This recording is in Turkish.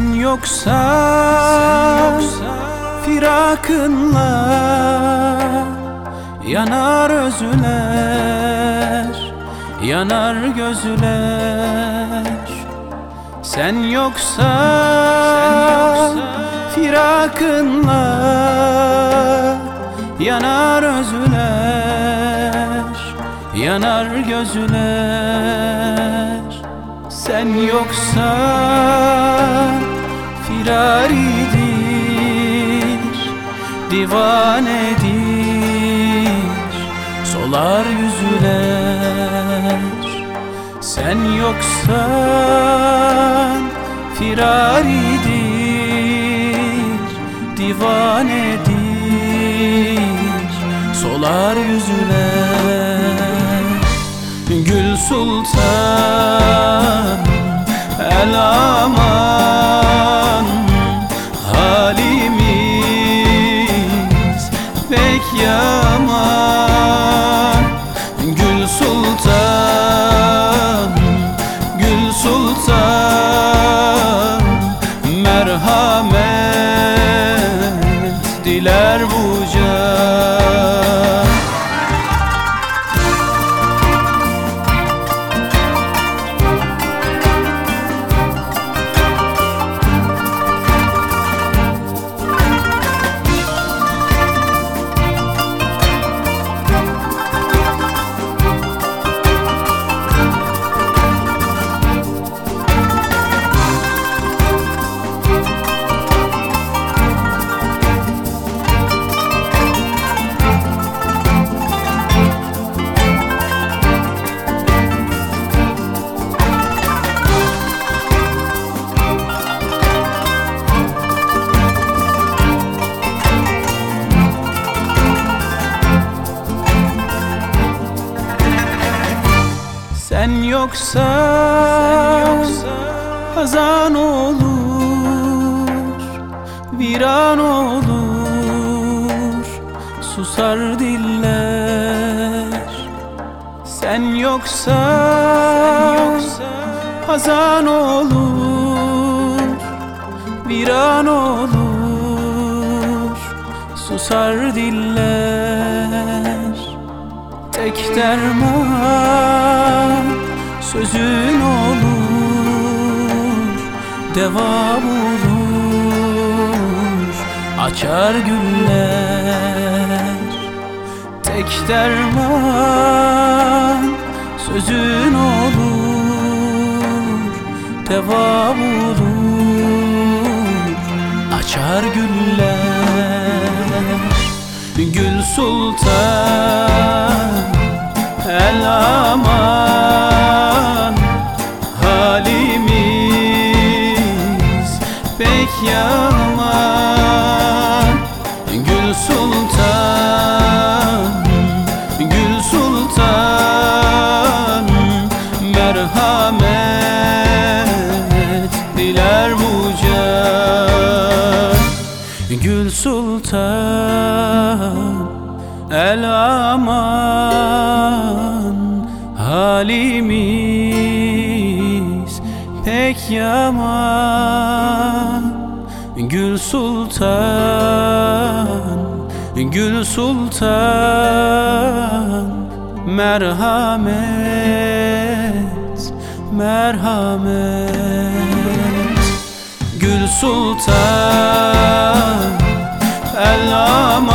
yoksa, firakınla yanar özüler, yanar gözler. Sen yoksa, firakınla yanar özüler, yanar gözler. Sen yoksan firaridir Divanedir Solar yüzüler. Sen yoksan firaridir Divanedir Solar yüzüler. Gül Sultan El aman Sen yoksa, hazan olur, viran olur, susar diller. Sen yoksa, hazan olur, viran olur, susar diller. Tek derman sözün olur Deva bulur açar güller Tek derman sözün olur Deva bulur açar güller Gül Sultan Gül Sultan Gül Sultan Merhamet diler bu Gül Sultan El aman halimiz pek yaman Gül Sultan Gül Sultan Merhamet Merhamet. Gül Sultan El aman